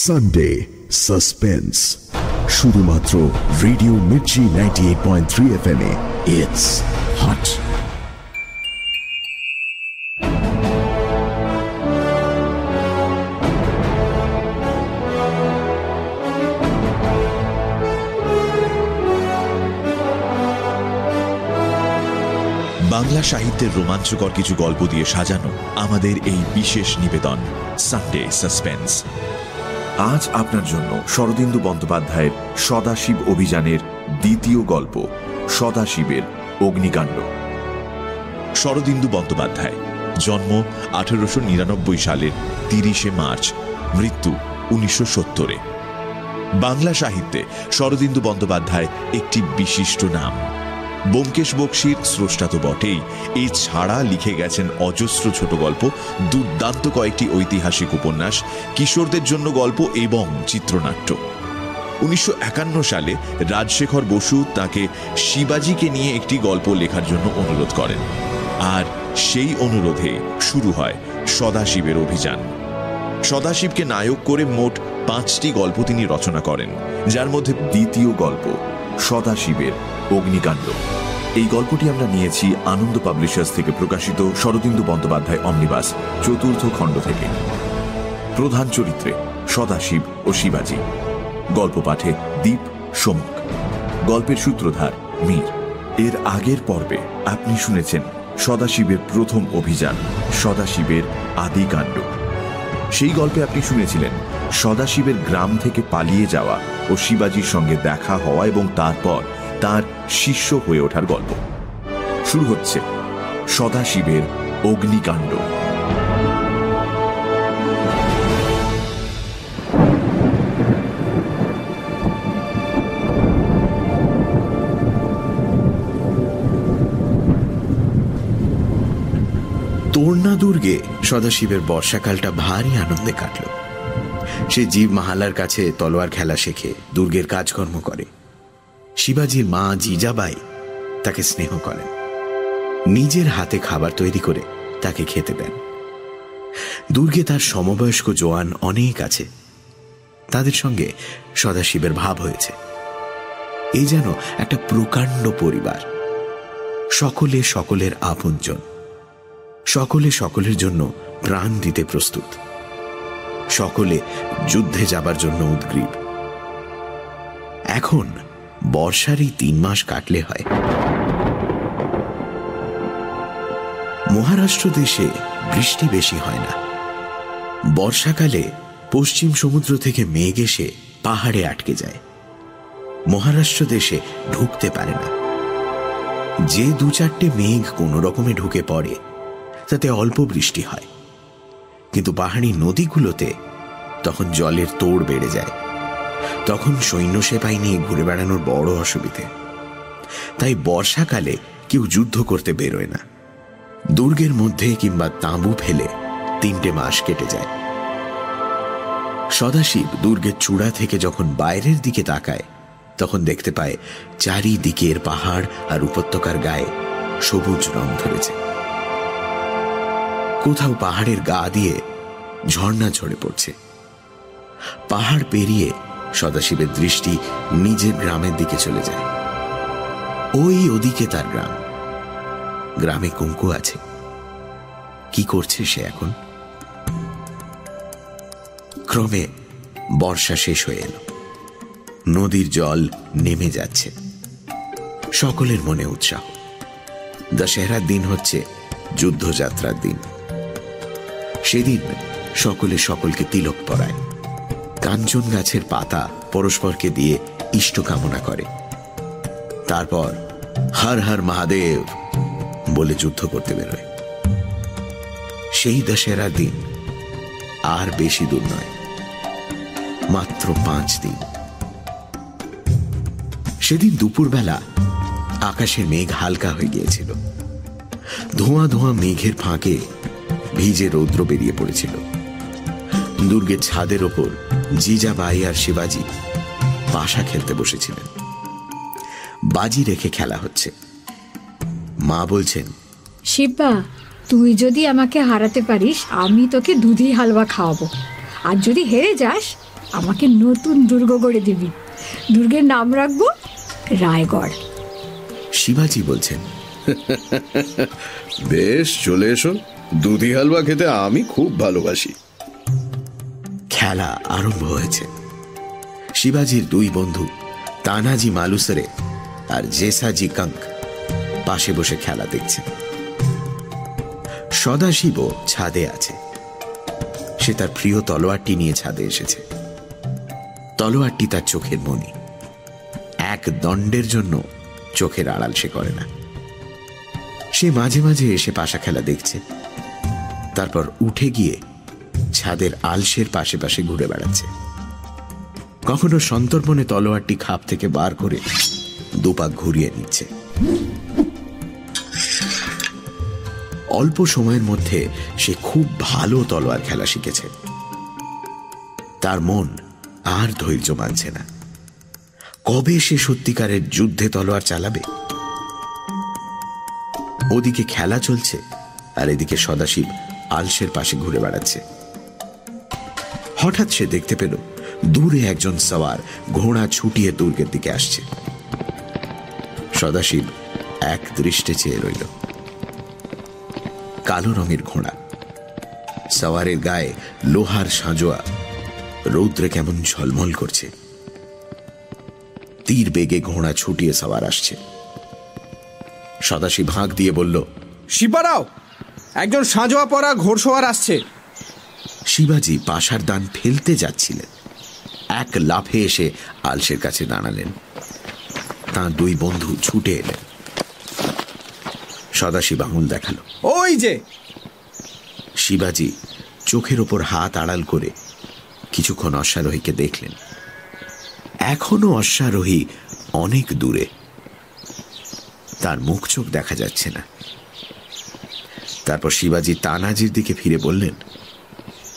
Sunday suspense শুধুমাত্র radio Mirchi ninety eight point three F M it's hot Bangla সাহিত্যের রোমাঞ্চকর কিছু গল্প দিয়ে সাজানো আমাদের এই বিশেষ নিবেদন সানডে সাসপেন্স আজ আপনার জন্য শরদিন্দু বন্দ্যোপাধ্যায়ের সদাশিব অভিযানের দ্বিতীয় গল্প, সদাশিবের অগ্নিকাণ্ড। শরদিন্দু বন্দ্যোপাধ্যায়, জন্ম আঠেরোশো নিরানব্বই সালের তিরিশে মার্চ, মৃত্যু উনিশশো সত্তরে। বাংলা সাহিত্যে শরদিন্দু বন্দ্যোপাধ্যায় একটি বিশিষ্ট নাম। ব্যোমকেশ বক্সির স্রষ্টা তো বটেই। এছাড়া লিখে গেছেন অজস্র ছোট গল্প, দুর্দান্ত কয়েকটি ঐতিহাসিক উপন্যাস, কিশোরদের জন্য গল্প এবং চিত্রনাট্য। উনিশশো একান্ন সালে রাজশেখর বসু তাকে শিবাজিকে নিয়ে একটি গল্প লেখার জন্য অনুরোধ করেন। আর সেই অনুরোধে শুরু হয় সদাশিবের অভিযান। সদাশিবকে নায়ক করে মোট পাঁচটি গল্প তিনি রচনা করেন, যার মধ্যে দ্বিতীয় গল্প সদাশিবের অগ্নিকাণ্ড। এই গল্পটি আমরা নিয়েছি আনন্দ পাবলিশার্স থেকে প্রকাশিত শরদিন্দু বন্দ্যোপাধ্যায় অমনিবাস, চতুর্থ খণ্ড থেকে। প্রধান চরিত্রে সদাশিব ও শিবাজি। গল্প পাঠে দীপ সমুক। গল্পের সূত্রধার মীর। এর আগের পর্বে আপনি শুনেছেন সদাশিবের প্রথম অভিযান, সদাশিবের আদিকাণ্ড। সেই গল্পে আপনি শুনেছিলেন সদাশিবের গ্রাম থেকে পালিয়ে যাওয়া ও শিবাজির সঙ্গে দেখা হওয়া এবং তারপর তার শিষ্য হয়ে ওঠার গল্প। শুরু হচ্ছে সদাশিবের অগ্নিকাণ্ড। তোরনা দুর্গে সদাশিবের বর্ষাকালটা ভারী আনন্দে কাটল। সে জীব মাহালার কাছে তলোয়ার খেলা শেখে, দুর্গের কাজকর্ম করে। শিবাজির মা জিজাবাই তাকে স্নেহ করেন। নিজের হাতে খাবার তৈরি করে তাকে খেতে দেন। দুর্গে তার সমবয়স্ক জোয়ান অনেক আছে। তাদের সঙ্গে সদাশিবের ভাব হয়েছে। এই যেন একটা প্রকাণ্ড পরিবার। সকলে সকলের আপনজন। সকলে সকলের জন্য প্রাণ দিতে প্রস্তুত। সকলে যুদ্ধে যাবার জন্য উদ্গ্রীব। এখন বর্ষারই তিন মাস কাটলে হয়। মহারাষ্ট্র দেশে বৃষ্টি বেশি হয় না। বর্ষাকালে পশ্চিম সমুদ্র থেকে মেঘ এসে পাহাড়ে আটকে যায়। মহারাষ্ট্র দেশে ঢুকতে পারে না। যে দু চারটে মেঘ কোনো রকমে ঢুকে পড়ে, তাতে অল্প বৃষ্টি হয়। কিন্তু পাহাড়ি নদীগুলোতে তখন জলের তোড় বেড়ে যায়। তখন সৈন্য সেপাই নিয়ে ঘুরে বেড়ানোর বড় অসুবিধে। তাই বর্ষাকালে কেউ যুদ্ধ করতে বেরোয় না। দুর্গের মধ্যে কিংবা তাঁবু ফেলে তিনটে মাস কেটে যায়। সদাশিব দুর্গের চূড়া থেকে যখন বাইরের দিকে তাকায়, তখন দেখতে পায় চারিদিকের পাহাড় আর উপত্যকার গায়ে সবুজ রং ধরেছে। কোথাও পাহাড়ের গা দিয়ে ঝর্ণা ঝরে পড়ছে। পাহাড় পেরিয়ে সদাশিবের দৃষ্টি নিজের গ্রামের দিকে চলে যায়। ওই ওদিকে তার গ্রাম। গ্রামে কুঙ্কু আছে। কি করছে সে এখন? ক্রমে বর্ষা শেষ হয়ে এলো। নদীর জল নেমে যাচ্ছে। সকলের মনে উৎসাহ। দশেহরার দিন হচ্ছে যুদ্ধযাত্রার দিন। সেদিন সকলে সকলকে তিলক পরায়। কাঞ্চন গাছের পাতা পরস্পরকে দিয়ে ইষ্ট কামনা করে। তারপর হর হর মহাদেব বলে যুদ্ধ করতে বেরোয়। সেই দশেরার দিন আর বেশি দূর নয়, মাত্র পাঁচ দিন। সেদিন দুপুরবেলা আকাশের মেঘ হালকা হয়ে গিয়েছিল। ধোঁয়া ধোঁয়া মেঘের ফাঁকে ভিজে রৌদ্র বেরিয়ে পড়েছিল। দুর্গের ছাদের ওপর জিজাবাই আর শিবাজি পাশা খেলতে বসেছিলেন। বাজি রেখে খেলা হচ্ছে। মা বলছেন শিব্বা তুই যদি আমাকে হারাতে পারিস আমি তোকে দুধি হালুয়া খাওয়াবো। আর যদি হেরে যাস আমাকে নতুন দুর্গ গড়ে দিবি। দুর্গের নাম রাখব রায়গড়। শিবাজি বলছেন বেশ চলে এসো। দুধি হালুয়া খেতে আমি খুব ভালোবাসি। খেলা আরম্ভ হয়েছে। শিবাজির দুই বন্ধু, তানাজি মালুসরে আর জেসাজি কঙ্ক, পাশে বসে খেলা দেখছে। সদাশিবও ছাদে আছে। সে তার প্রিয় তলোয়ারটি নিয়ে ছাদে এসেছে। তলোয়ারটি তার চোখের মনি এক দণ্ডের জন্য চোখের আড়াল সে করে না। সে মাঝে মাঝে এসে পাশা খেলা দেখছে। তারপর উঠে গিয়ে ছাদের আলসের পাশে পাশে ঘুরে বেড়াচ্ছে। কখনো সন্তর্পণে তলোয়ারটি খাপ থেকে বার করে দুপাক ঘুরিয়ে নিচ্ছে। অল্প সময়ের মধ্যে সে খুব ভালো তলোয়ার খেলা শিখেছে। তার মন আর ধৈর্য মানছে না। কবে সে সত্যিকারের যুদ্ধে তলোয়ার চালাবে? ওদিকে খেলা চলছে আর এদিকে সদাশিব আলসের পাশে ঘুরে বেড়াচ্ছে। হঠাৎ সে দেখতে পেল, দূরে একজন সওয়ার ঘোড়া ছুটিয়ে দুর্গের দিকে আসছে। সদাশিব এক দৃষ্টে চেয়ে রইল। কালো রঙের ঘোড়া। সওয়ারের গায়ে লোহার সাঁজোয়া। রৌদ্রে কেমন ঝলমল করছে। তীর বেগে ঘোড়া ছুটিয়ে সওয়ার আসছে। সদাশিব হাঁক দিয়ে বলল শিবারাও একজন সাঁজোয়া পরা ঘোড়সওয়ার আসছে। শিবাজি পাশার দান ফেলতে যাচ্ছিলেন। এক লাফে এসে আলসের কাছে দাঁড়ালেন। তাঁর দুই বন্ধু ছুটে এলেন। সদাশিব আঙুল দেখাল। ওই যে! শিবাজি চোখের ওপর হাত আড়াল করে কিছুক্ষণ অশ্বারোহীকে দেখলেন। এখনও অশ্বারোহী অনেক দূরে। তার মুখ চোখ দেখা যাচ্ছে না। তারপর শিবাজি তানাজির দিকে ফিরে বললেন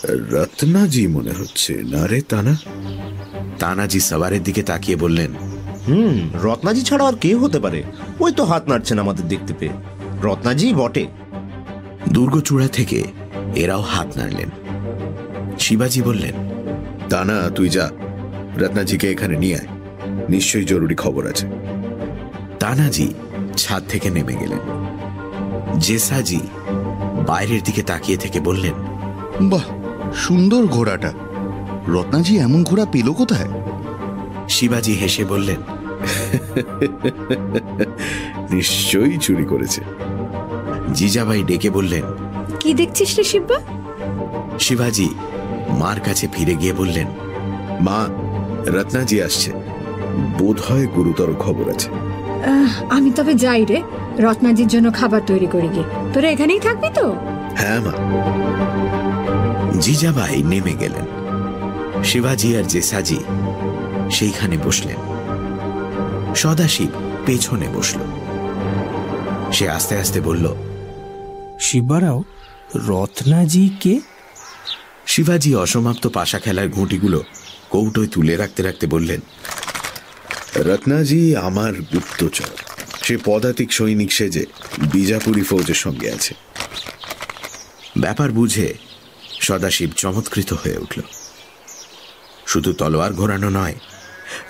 রত্নাজি মনে হচ্ছে না রে তানা? তানাজি সওয়ারের দিকে তাকিয়ে বললেন হুম রত্নাজি ছাড়া আর কে হতে পারে? ওই তো হাত নাড়ছেন আমাদের দেখতে পেয়ে। রত্নাজি বটে। দুর্গচূড়া থেকে এরাও হাত নাড়লেন। শিবাজি বললেন তানা তুই যা রত্নাজিকে এখানে নিয়ে আয়। নিশ্চয়ই জরুরি খবর আছে। তানাজি ছাদ থেকে নেমে গেলেন। জেসাজি বাইরের দিকে তাকিয়ে থেকে বললেন বাহ সুন্দর ঘোড়াটা। রত্নাজি এমন ঘোড়া পেল কোথায়? শিবাজি হেসে বললেন নিশ্চয়ই চুরি করেছে। জিজাবাই ডেকে বললেন কি দেখছিস রে শিব্বা? শিবাজি মার কাছে ফিরে গিয়ে বললেন মা রত্নাজি আসছে। বোধ হয় গুরুতর খবর আছে। আমি তবে যাই রে। রত্নাজির জন্য খাবার তৈরি করি গিয়ে তোরা এখানেই থাকবি তো? হ্যাঁ মা। জিজাবাই নেমে গেলেন। শিবাজি আর জেসাজি সেইখানে বসলেন। সদাশিব পেছনে বসল। সে আস্তে আস্তে বলল শিববারাও রত্নাজি কে শিবাজি অসমাপ্ত পাশা খেলার ঘুঁটিগুলো কৌটোয় তুলে রাখতে রাখতে বললেন রত্নাজি আমার গুপ্তচর। সে পদাতিক সৈনিক সেজে বিজাপুরি ফৌজের সঙ্গে আছে। ব্যাপার বুঝে সদাশিব চমৎকৃত হয়ে উঠল। শুধু তলোয়ার ঘোরানো নয়,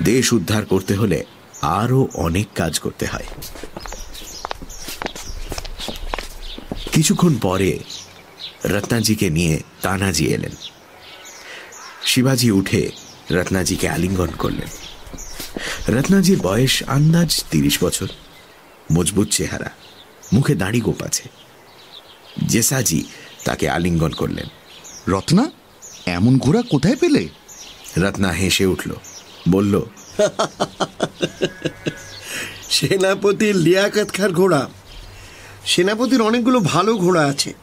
দেশ উদ্ধার করতে হলে আরও অনেক কাজ করতে হয়। কিছুক্ষণ পরে রত্নাজিকে নিয়ে তানাজি এলেন। শিবাজি উঠে রত্নাজিকে আলিঙ্গন করলেন। রত্নাজির বয়স আন্দাজ তিরিশ বছর। মজবুত চেহারা মুখে দাড়ি গোপ আছে। জেসাজি তাকে আলিঙ্গন করলেন। রত্না এমন ঘোড়া কোথায় পেলে? রত্না হেসে উঠল বলল সেনাপতির লিয়াকাত খার ঘোড়া। সেনাপতির অনেকগুলো ভালো ঘোড়া আছে।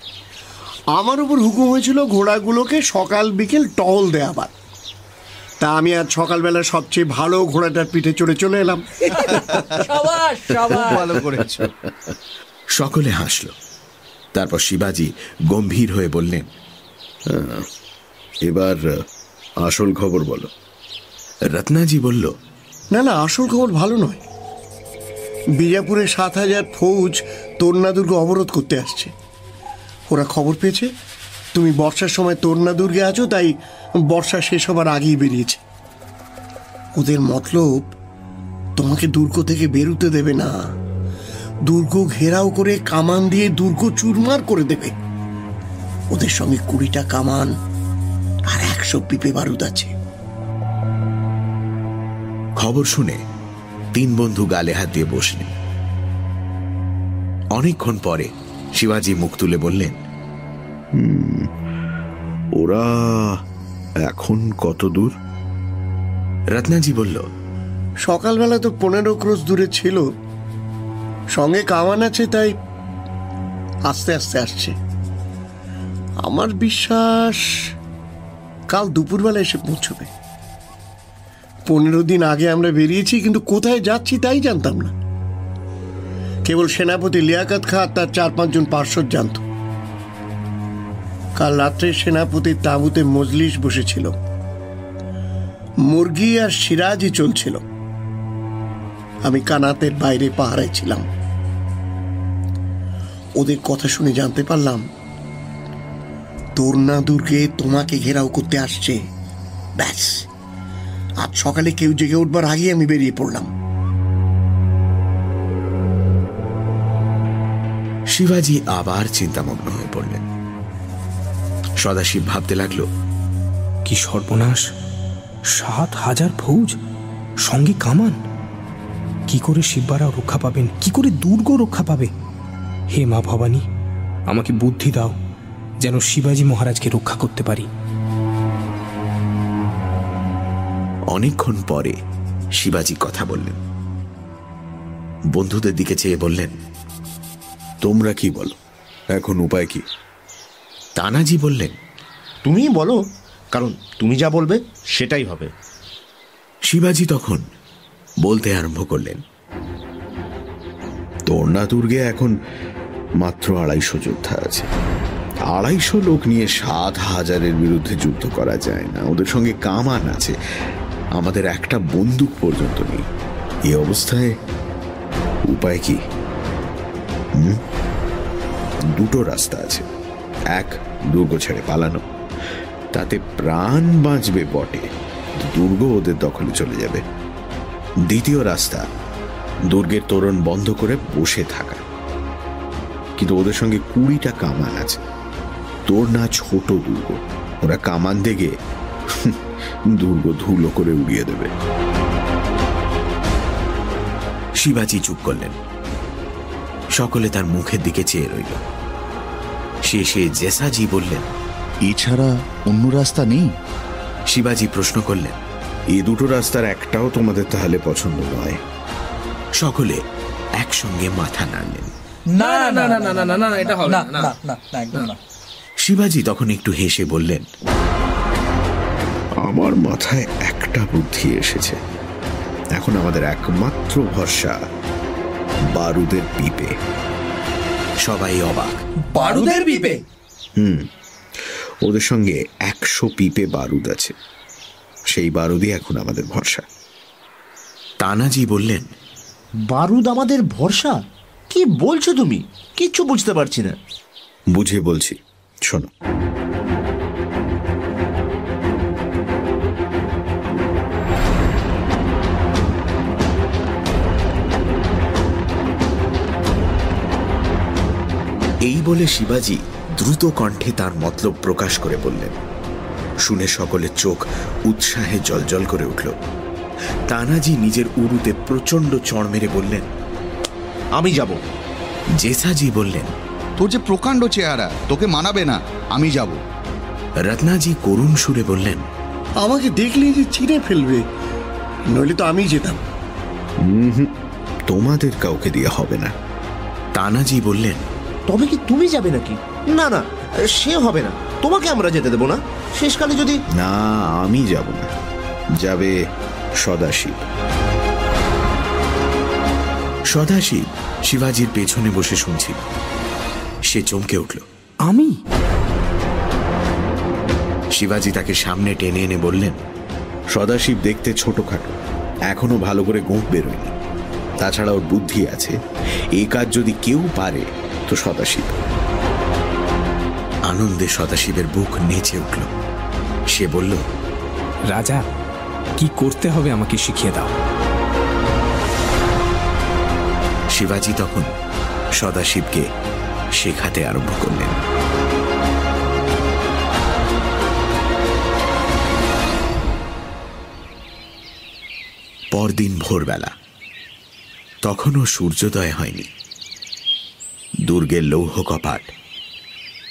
আমার উপর হুকুম হয়েছিল ঘোড়াগুলোকে সকাল বিকেল টহল দেয়াবার তা আমি আজ সকালবেলা সবচেয়ে ভালো ঘোড়াটার পিঠে চড়ে চলে এলাম। ভালো করেছ। সকলে হাসল। তারপর শিবাজি গম্ভীর হয়ে বললেন এবার আসল খবর বলো। রত্নাজি বলল না না আসল খবর ভালো নয়। বিজাপুরে সাত হাজার ফৌজ তন্না দুর্গ অবরোধ করতে আসছে। ওরা খবর পেয়েছে? তুমি বর্ষার সময় তরুণা দুর্গে আছো, তাই বর্ষা শেষ হবার আগেই বেরিয়েছে। ওদের মতলব তোমাকে দুর্গ থেকে বেরুতে দেবে না। দুর্গ ঘেরাও করে কামান দিয়ে দুর্গ চুরমার করে দেবে। ওদের সঙ্গে কুড়িটা কামান আর একশো পিপে বারুদ আছে। খবর শুনে তিন বন্ধু গালে হাত দিয়ে বসলেন। অনেকক্ষণ পরে শিবাজি মুখ তুলে বললেন ওরা এখন কত দূর? রত্নাজি বলল, সকালবেলা তো পনেরো ক্রোশ দূরে ছিল। সঙ্গে কামান আছে, তাই আস্তে আস্তে আসছে। আমার বিশ্বাস কাল দুপুরবেলা এসে পৌঁছবে। পনেরো দিন আগে আমরা বেরিয়েছি, কিন্তু কোথায় যাচ্ছি তাই জানতাম না। কেবল সেনাপতি লিয়াকাত খা তার চার পাঁচজন পার্শ্বদ জানত। কাল রাত্রে সেনাপতির তাঁবুতে মজলিস বসেছিল। মুরগি আর সিরাজই চলছিল। আমি কানাতের বাইরে পাহারায় ছিলাম। ওদের কথা শুনে জানতে পারলাম তোরনা দুর্গে তোমাকে ঘেরাও করতে আসছে। ব্যাস, আজ সকালে কেউ জেগে উঠবার আগে আমি বেরিয়ে পড়লাম। শিবাজি আবার চিন্তামগ্ন হয়ে পড়লেন। সদাশিব ভাবতে লাগল, কি সর্বনাশ? সাত হাজার ফৌজ সঙ্গে কামান? কি করে শিববারাও রক্ষা পাবেন? কি করে দুর্গ রক্ষা পাবে? হে মা ভবানী, আমাকে বুদ্ধি দাও যেন শিবাজি মহারাজকে রক্ষা করতে পারি। অনেকক্ষণ পরে শিবাজি কথা বললেন। বন্ধুদের দিকে চেয়ে বললেন, তোমরা কি বলো? এখন উপায় কি? তানাজি বললেন তুমি বলো কারণ তুমি যা বলবে সেটাই হবে। শিবাজি তখন বলতে আরম্ভ করলেন তোরনা দুর্গে এখন মাত্র আড়াইশো যোদ্ধা আছে। আড়াইশো লোক নিয়ে সাত হাজারের বিরুদ্ধে যুদ্ধ করা যায় না। ওদের সঙ্গে কামান আছে। আমাদের একটা বন্দুক পর্যন্ত নেই। এ অবস্থায় উপায় কি? হুম? দুটো রাস্তা আছে। এক দুর্গ ছেড়ে পালানো। তাতে প্রাণ বাঁচবে বটে। দুর্গ ওদের দখলে চলে যাবে। দ্বিতীয় রাস্তা, দুর্গের তোরণ বন্ধ করে বসে থাকা। কিন্তু ওদের সঙ্গে কুড়িটা কামান আছে। তোর না ছোট দুর্গ, ওরা কামান দেখে দুর্গ ধুলো করে উড়িয়ে দেবে। শিবাজি চুপ করলেন। সকলে তার মুখের দিকে চেয়ে রইল। শেষে জেসাজি বললেন এছাড়া অন্য রাস্তা নেই শিবাজি প্রশ্ন করলেন এ দুটো রাস্তার একটাও তোমাদের তাহলে পছন্দ নয় সকলে একসঙ্গে মাথা নাড়লেন না না না না না না না এটা হবে না না না না একদম না শিবাজি তখন একটু হেসে বললেন আমার মাথায় একটা বুদ্ধি এসেছে এখন আমাদের একমাত্র ভরসা বারুদের পিপে সবাই অবাক। বারুদের পিপে? হুম। ওদের সঙ্গে একশো পিপে বারুদ আছে। সেই বারুদই এখন আমাদের ভরসা। তানাজি বললেন বারুদ আমাদের ভরসা? কি বলছো তুমি? কিচ্ছু বুঝতে পারছি না। বুঝে বলছি। শোনো এই বলে শিবাজি দ্রুত কণ্ঠে তার মতলব প্রকাশ করে বললেন শুনে সকলের চোখ উৎসাহে জলজল করে উঠল। তানাজি নিজের উরুতে প্রচণ্ড চড় মেরে বললেন আমি যাব। জেসাজি বললেন তোর যে প্রকাণ্ড চেহারা তোকে মানাবে না আমি যাব। রত্নাজি করুণ সুরে বললেন আমাকে দেখলেই যে চিনে ফেলবে নইলে তো আমি যেতাম। তোমাদের কাউকে দিয়ে হবে না। তানাজি বললেন তবে কি তুমি যাবে নাকি? না না সে হবে না। তোমাকে আমরা যেতে দেবো না। শেষকালে যদি না আমি যাব না। যাবে সদাশিব। সদাশিব শিবাজির পেছনে বসে শুনছিল। সে চমকে উঠল। আমি? শিবাজি তাকে সামনে টেনে এনে বললেন সদাশিব দেখতে ছোটখাটো এখনও ভালো করে গোঁপ বেরোয়নি। তাছাড়া ওর বুদ্ধি আছে। এই কাজ যদি কেউ পারে তো সদাশিব। আনন্দে সদাশিবের বুক নেচে উঠল। সে বলল রাজা কি করতে হবে আমাকে শিখিয়ে দাও। শিবাজি তখন সদাশিবকে শেখাতে আরম্ভ করলেন। পরদিন ভোরবেলা। তখনও সূর্যোদয় হয়নি। দুর্গের লৌহ কপাট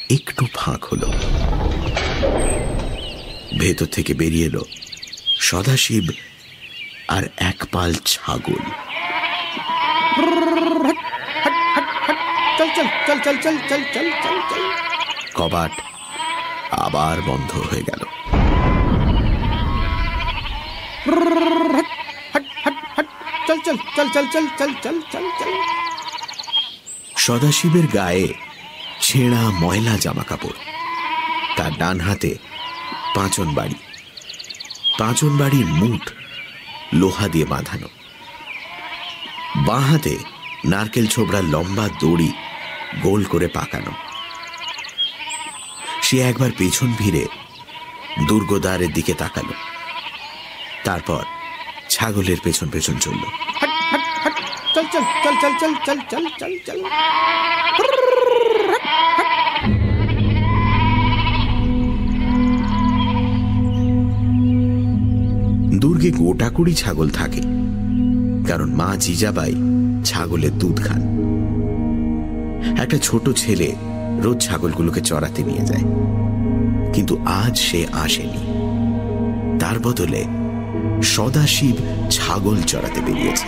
একটু ফাঁক হল ভেতর থেকে বেরিয়ে এলো সদাশিব আর এক পাল ছাগল কবাট আবার বন্ধ হয়ে গেল চল চল চল চল চল চল চল চল চল সদাশিবের গায়ে ছেঁড়া ময়লা জামা কাপড় তার ডান হাতে পাঁচন বাড়ি। পাঁচন বাড়ির মুঠ লোহা দিয়ে বাঁধানো। বাঁ হাতে নারকেল ছোবড়ার লম্বা দড়ি গোল করে পাকানো। সে একবার পেছন ভিড়ে দুর্গদ্বারের দিকে তাকালো। তারপর ছাগলের পেছন পেছন চলল। চল চল চল চল চল চল চল চল চল। দুর্গে গোটা কুড়ি ছাগল থাকে, কারণ মা জিজাবাই ছাগলের দুধ খান। একটা ছোট ছেলে রোজ ছাগলগুলোকে চড়াতে নিয়ে যায়, কিন্তু আজ সে আসেনি। তার বদলে সদাশিব ছাগল চড়াতে বেরিয়েছে।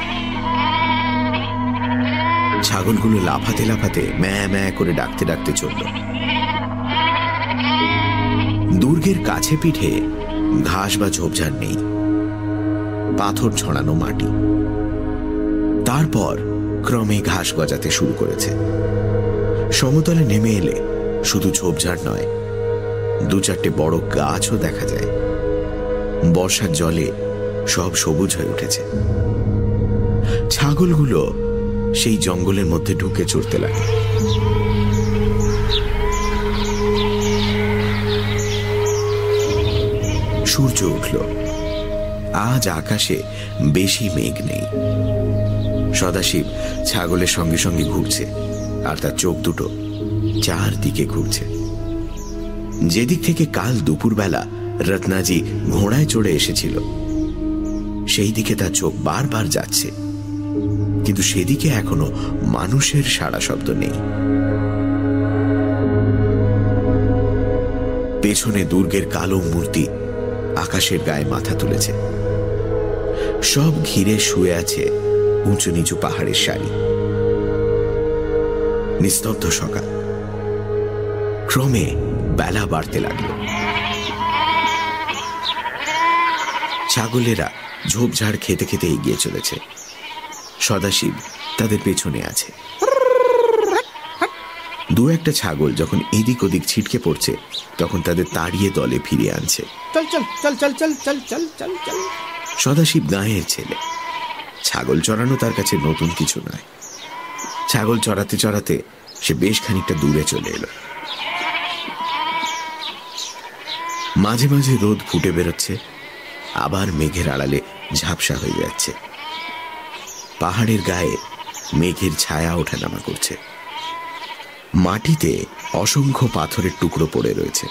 ছাগলগুলো লাফাতে লাফাতে ম্যা ম্যা করে ডাকতে ডাকতে চলল। দুর্গের কাছে পিঠে ঘাস বা ঝোপঝাড় নেই। পাথর ছড়ানো মাটি। তারপর ক্রমে ঘাস গজাতে শুরু করেছে। সমতলে নেমে এলে শুধু ঝোপঝাড় নয়, দু চারটে বড় গাছও দেখা যায়। বর্ষার জলে সব সবুজ হয়ে উঠেছে। ছাগলগুলো সেই জঙ্গলের মধ্যে ঢুকে চড়তে লাগে। সূর্য উঠল। আজ আকাশে বেশি মেঘ নেই। সদাশিব ছাগলের সঙ্গে সঙ্গে ঘুরছে, আর তার চোখ দুটো চারদিকে ঘুরছে। যেদিক থেকে কাল দুপুরবেলা রত্নাজি ঘোড়ায় চড়ে এসেছিল সেই দিকে তার চোখ বারবার যাচ্ছে। কিন্তু সেদিকে এখনও মানুষের সাড়া শব্দ নেই। পেছনে দুর্গের কালো মূর্তি আকাশের গায়ে মাথা তুলেছে। সব ঘিরে শুয়ে আছে উঁচু নিচু পাহাড়ের সারি। নিস্তব্ধ সকাল। ক্রমে বেলা বাড়তে লাগল। ছাগলেরা ঝোপঝাড় খেতে খেতে এগিয়ে চলেছে। সদাশিব তাদের পেছনে আছে। দু একটা ছাগল যখন এদিক ওদিক ছিটকে পড়ছে তখন তাদের তাড়িয়ে দলে ফিরিয়ে আনছে। সদাশিব গায়ের ছেলে। ছাগল চড়ানো তার কাছে নতুন কিছু নয়। ছাগল চড়াতে চড়াতে সে বেশ খানিকটা দূরে চলে এলো। মাঝে মাঝে রোদ ফুটে বেরোচ্ছে আবার মেঘের আড়ালে ঝাপসা হয়ে যাচ্ছে। পাহাড়ের গায়ে মেঘের ছায়া ওঠানামা করছে। মাটিতে অসংখ্য পাথরের টুকরো পড়ে রয়েছে।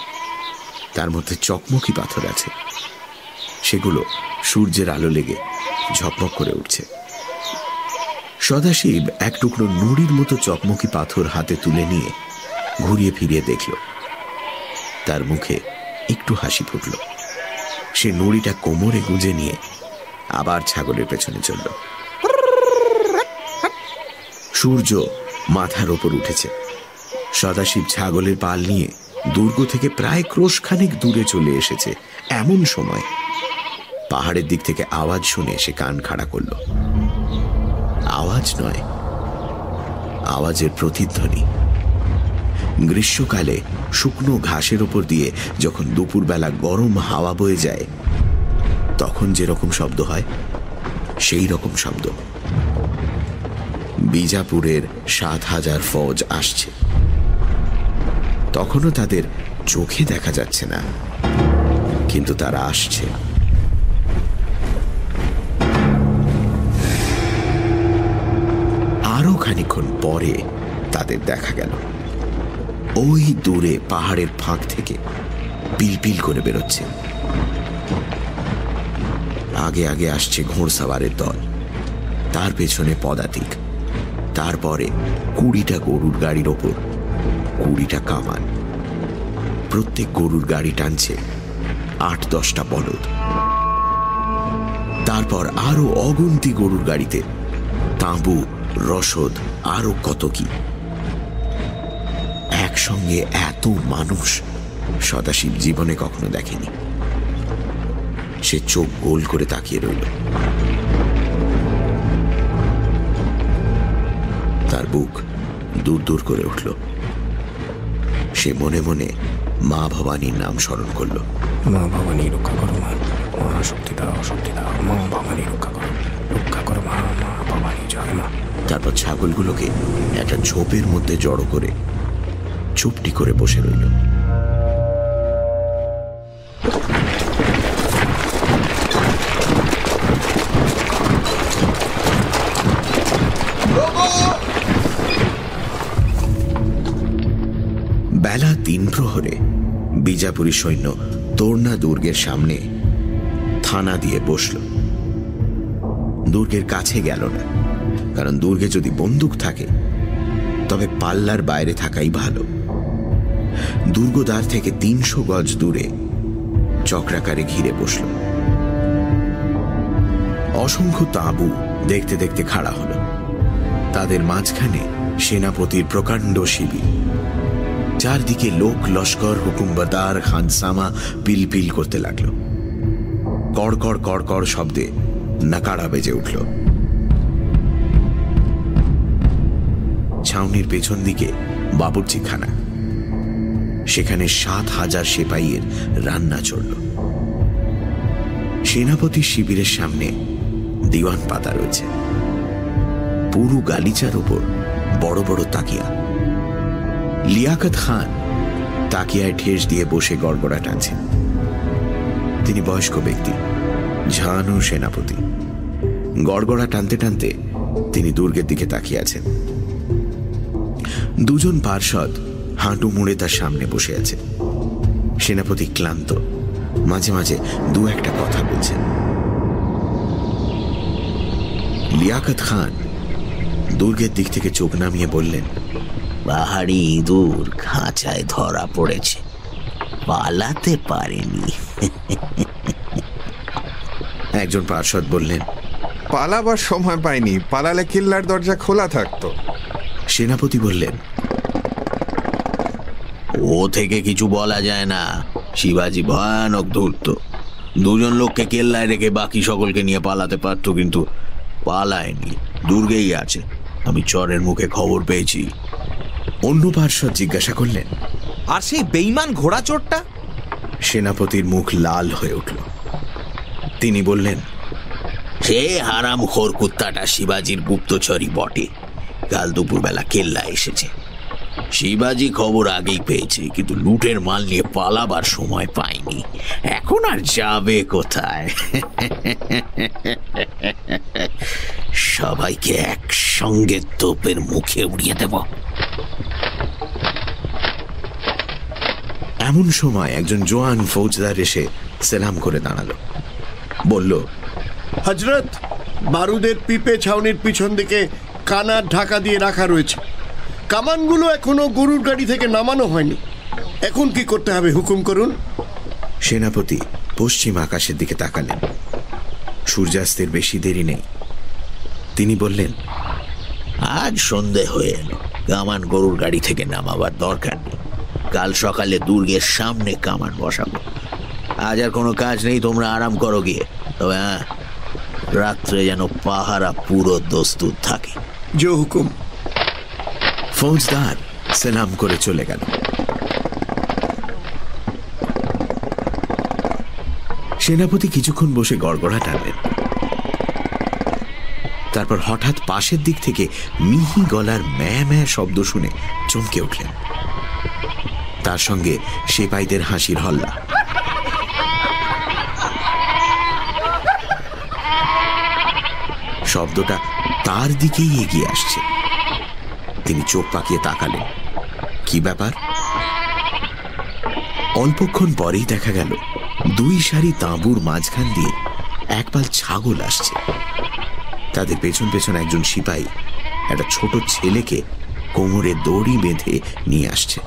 তার মধ্যে চকমকি পাথর আছে। সেগুলো সূর্যের আলো লেগে ঝকমক করে উঠছে। সদাশিব এক টুকরো নুড়ির মতো চকমকি পাথর হাতে তুলে নিয়ে ঘুরিয়ে ফিরিয়ে দেখল। তার মুখে একটু হাসি ফুটল। সে নুড়িটা কোমরে গুঁজে নিয়ে আবার ছাগলের পেছনে চলল। সূর্য মাথার ওপর উঠেছে। সদাশিব ছাগলের পাল নিয়ে দুর্গ থেকে প্রায় ক্রোশখানিক দূরে চলে এসেছে, এমন সময়। পাহাড়ের দিক থেকে আওয়াজ শুনে সে কান খাড়া করল। আওয়াজ নয়, আওয়াজের প্রতিধ্বনি। গ্রীষ্মকালে শুকনো ঘাসের ওপর দিয়ে যখন দুপুরবেলা গরম হাওয়া বয়ে যায়, তখন যেরকম শব্দ হয়, সেই রকম শব্দ। বিজাপুরের সাত হাজার ফৌজ আসছে। তখনও তাদের চোখে দেখা যাচ্ছে না, কিন্তু তারা আসছে। আরও খানিক্ষণ পরে তাদের দেখা গেল। ওই দূরে পাহাড়ের ফাঁক থেকে পিলপিল করে বেরোচ্ছে। আগে আগে আসছে ঘোড়সাওয়ারের দল, তার পেছনে পদাতিক। তারপরে কুড়িটা গরুর গাড়ির ওপর কুড়িটা কামান। প্রত্যেক গরুর গাড়ি টানছে আট দশটা বলদ। তারপর আরও অগুন্তি গরুর গাড়িতে তাঁবু, রসদ, আরও কত কি। একসঙ্গে এত মানুষ সদাশিব জীবনে কখনো দেখেনি। সে চোখ গোল করে তাকিয়ে রইল। তার বুক দূর দূর করে উঠল। সে মনে মনে মা ভবানীর নাম স্মরণ করল। মা ভবানী রক্ষা করো মা। মা শক্তি দাও শক্তি দাও। মা ভবানী রক্ষা করো। রক্ষা করো মা মা ভবানী জয় মা। তারপর ছাগলগুলোকে একটা ঝোপের মধ্যে জড়ো করে চুপটি করে বসে রইল। বিজাপুরী সৈন্য তোরনা দুর্গের সামনে থানা দিয়ে বসল। দুর্গের কাছে গেল না, কারণ দুর্গে যদি বন্দুক থাকে, তবে পাল্লার বাইরে থাকাই ভালো। দুর্গদ্বার থেকে তিনশো গজ দূরে চক্রাকারে ঘিরে বসল। অসংখ্য তাঁবু দেখতে দেখতে খাড়া হলো। তাদের মাঝখানে সেনাপতির প্রকাণ্ড শিবির। চারদিকে লোক, লস্কর হুকুমবাদার খানসামা পিলপিল করতে লাগল। কড়কড় কড়কড় শব্দে নাকাড়া বেজে উঠল। ছাউনির পেছন দিকে বাবুর্চিখানা সেখানে সাত হাজার সেপাইয়ের রান্না চলল। সেনাপতি শিবিরের সামনে দিওয়ান পাতা রয়েছে। পুরু গালিচার উপর বড় বড় তাকিয়া লিয়াকত খান তাকিয়ায় ঠেস দিয়ে বসে গড়গড়া টানছেন। তিনি বয়স্ক ব্যক্তি, ঝানু সেনাপতি। গড়গড়া টানতে টানতে তিনি দুর্গের দিকে তাকিয়ে আছেন। দুজন পার্ষদ হাঁটু মুড়ে তার সামনে বসে আছে। সেনাপতি ক্লান্ত, মাঝে মাঝে দু একটা কথা বলছেন। লিয়াকত খান দুর্গের দিক থেকে চোখ নামিয়ে বললেন পাহাড়ি ইঁদুর খাঁচায় ধরা পড়েছে। পালাতে পারেনি। একজন পার্ষদ বললেন পালাবার সময় পাইনি পালালে কিল্লার দরজা খোলা থাকতো। সেনাপতি বললেন ও থেকে কিছু বলা যায় না। শিবাজি ভয়ানক ধূর্ত। দুজন লোককে কেল্লায় রেখে বাকি সকলকে নিয়ে পালাতে পারত কিন্তু পালায়নি দুর্গেই আছে। আমি চরের মুখে খবর পেয়েছি। অন্য পার্শ্বদ জিজ্ঞাসা করলেন আর সেই বেইমান ঘোড়া চোরটা? সেনাপতির মুখ লাল হয়ে উঠল। তিনি বললেন সে হারাম খোর কুত্তাটা শিবাজির গুপ্তচরী বটে। কাল দুপুরবেলা কেল্লা এসেছে। শিবাজি খবর আগেই পেয়েছে কিন্তু লুটের মাল নিয়ে পালাবার সময় পায়নি এখন আর যাবে কোথায়? সবাইকে একসঙ্গে তোপের মুখে উড়িয়ে দেব। এমন সময় একজন জোয়ান ফৌজদার এসে সেলাম করে দাঁড়াল। বলল হজরত বারুদের পিপে ছাউনির পিছন দিকে কানার ঢাকা দিয়ে রাখা রয়েছে। কামানগুলো এখনও গরুর গাড়ি থেকে নামানো হয়নি। এখন কি করতে হবে হুকুম করুন? সেনাপতি পশ্চিম আকাশের দিকে তাকালেন। সূর্যাস্তের বেশি দেরি নেই। তিনি বললেন আজ সন্ধে হয়ে এলো। কামান গরুর গাড়ি থেকে নামাবার দরকার নেই। কাল সকালে দুর্গের সামনে কামান বসাবো। আজ আর কোনো কাজ নেই তোমরা আরাম করো গিয়ে। তবে হ্যাঁ রাত্রে যেন পাহারা পুরো দস্তুর থাকে। যে হুকুম। ফৌজদার সেলাম করে চলে গেল। সেনাপতি কিছুক্ষণ বসে গড়গড়া টানলেন। তারপর হঠাৎ পাশের দিক থেকে মিহি গলার ম্যা ম্যা শব্দ শুনে চমকে উঠলেন। তার সঙ্গে সেপাইদের হাসির হল্লা। শব্দটা তার দিকেই এগিয়ে আসছে। তিনি চোখ পাকিয়ে তাকালেন। কি ব্যাপার? অল্পক্ষণ পরেই দেখা গেল, দুই সারি তাঁবুর মাঝখান দিয়ে একপাল ছাগল আসছে। তাদের পেছন পেছন একজন সিপাহী একটা ছোট ছেলেকে কোমরে দড়ি বেঁধে নিয়ে আসছে।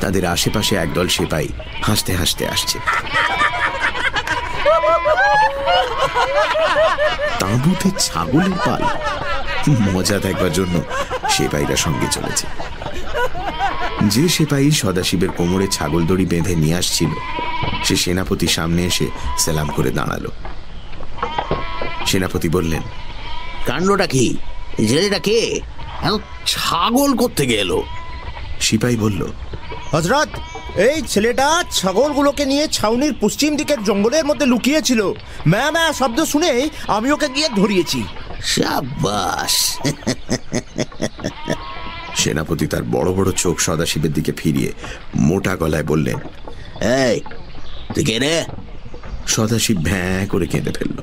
তাদের আশেপাশে একদল সিপাহী হাসতে হাসতে আসছে। তাঁবুতে ছাগলের পাল। মজা দেখবার জন্য সেপাইরা সঙ্গে চলেছে। যে সেপাই সদাশিবের কোমরে ছাগল দড়ি বেঁধে নিয়ে আসছিল, সে সেনাপতি সামনে এসে সেলাম করে দাঁড়াল। সেনাপতি বললেন কাণ্ডটা কি? ছেলেটা কে? এত ছাগল করতে গেল। সিপাই বলল হজরত এই ছেলেটা ছাগলগুলোকে নিয়ে ছাউনির পশ্চিম দিকের জঙ্গলের মধ্যে লুকিয়েছিল। ম্যা ম্যা শব্দ শুনে আমি ওকে গিয়ে ধরিয়েছি। সাবাস সেনাপতি তার বড় বড় চোখ সদাশিবের দিকে ফিরিয়ে মোটা গলায় বললেন এই তুই কে রে? সদাশিব ভ্যাঁ করে কেঁদে ফেলল।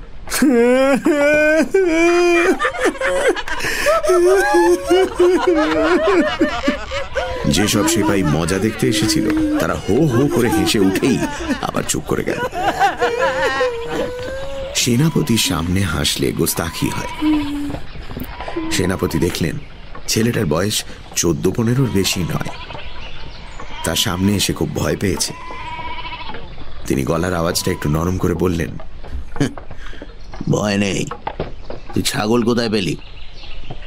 যেসব সিপাই মজা দেখতে এসেছিল, তারা হো হো করে হেসে উঠেই আবার চুপ করে গেল। সেনাপতির সামনে হাসলে গোস্তাখি হয়। সেনাপতি দেখলেন, ছেলেটার বয়স চোদ্দ পনেরোর বেশি নয়। তার সামনে এসে খুব ভয় পেয়েছে। তিনি গলার আওয়াজটা একটু নরম করে বললেন ভয় নেই। তুই ছাগল কোথায় পেলি?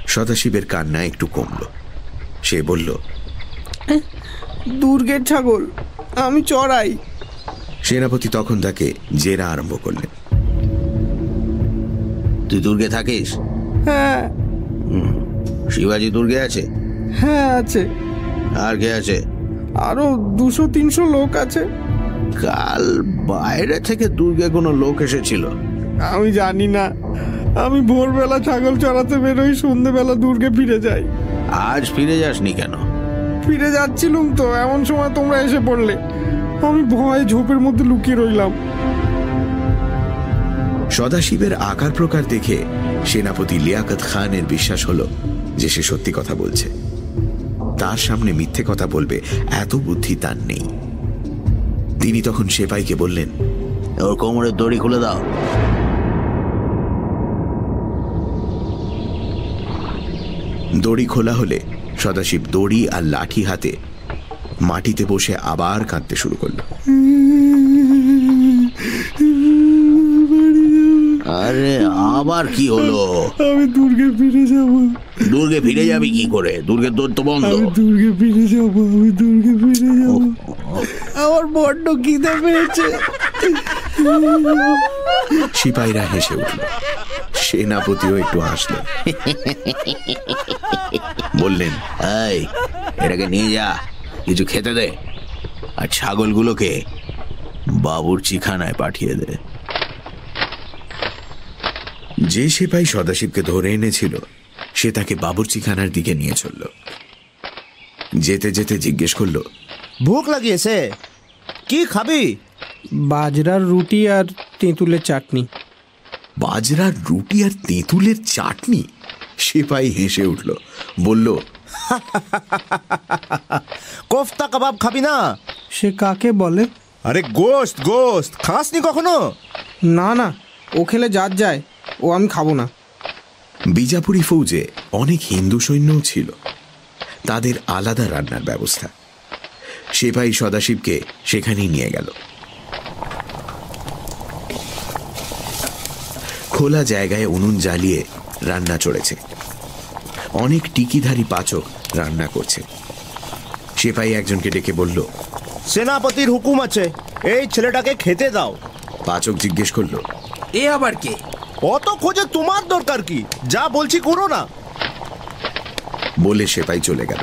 সদাশিবের কান্না একটু কমল। সে বলল দুর্গের ছাগল আমি চড়াই। সেনাপতি তখন তাকে জেরা আরম্ভ করলেন। তুই দুর্গে থাকিস? হ্যাঁ। শিবাজি দুর্গে আছে? হ্যাঁ আছে। আর কে আছে? আরও দুশো তিনশো লোক আছে। কাল বাইরে থেকে দুর্গে কোনো লোক এসেছিল। আমি জানি না। আমি ভোরবেলা ছাগল চড়াতে বেরোই সন্ধেবেলা দুর্গে ফিরে যাই। আজ ফিরে যাসনি কেন? ফিরে যাচ্ছিলুম তো এমন সময় তোমরা এসে পড়লে। আমি ভয়ে ঝোপের মধ্যে লুকিয়ে রইলাম। সদাশিবের আকার প্রকার দেখে সেনাপতি লিয়াকত খানের বিশ্বাস হলো যে সে সত্যি কথা বলছে। তার সামনে মিথ্যে কথা বলবে এত বুদ্ধি তার নেই। তিনি তখন সেপাইকে বললেন ওর কোমরের দড়ি খুলে দাও। দড়ি খোলা হলে সদাশিব দড়ি আর লাঠি হাতে মাটিতে বসে আবার কাঁদতে শুরু করল। আরে আবার কি হলো? আমি দুর্গে ফিরে যাব। দুর্গে ফিরে যাবি কি করে? দুর্গের দৌড় তো বন্ধ। আমি দুর্গে ফিরে যাব আমি দুর্গে ফিরে যাব। আমার বড্ড খিদে পেয়েছে। সিপাহীরা হেসে উঠল। সেনাপতিও একটু হাসলেন বললেন এই এটাকে নিয়ে যা কিছু খেতে দে। আর ছাগলগুলোকে বাবুর চিখানায় পাঠিয়ে দে। যে সিপাই সদাশিবকে ধরে এনেছিল সে তাকে বাবুর্চিখানার দিকে নিয়ে চলল। যেতে যেতে জিজ্ঞেস করল ভুক লাগিয়েছে? কি খাবি? বাজরার রুটি আর তেঁতুলের চাটনি। বাজরার রুটি আর তেঁতুলের চাটনি? সিপাই হেসে উঠল। বলল কোফতা কাবাব খাবি না? সে কাকে বলে? আরে গোস্ত গোস্ত খাসনি কখনো? না না ও খেলে যাত যায় ও আমি খাব না। বিজাপুরি ফৌজে অনেক হিন্দু সৈন্যও ছিল। তাদের আলাদা রান্নার ব্যবস্থা। সেপাই সদাশিবকে সেখানেই নিয়ে গেল। খোলা জায়গায় উনুন জ্বালিয়ে রান্না চড়েছে অনেক টিকিধারী পাচক রান্না করছে। সেপাই একজনকে ডেকে বলল সেনাপতির হুকুম আছে এই ছেলেটাকে খেতে দাও। পাচক জিজ্ঞেস করল এ আবার কে? অত খোঁজে তোমার দরকার কি? যা বলছি করো না। বলে সেপাই চলে গেল।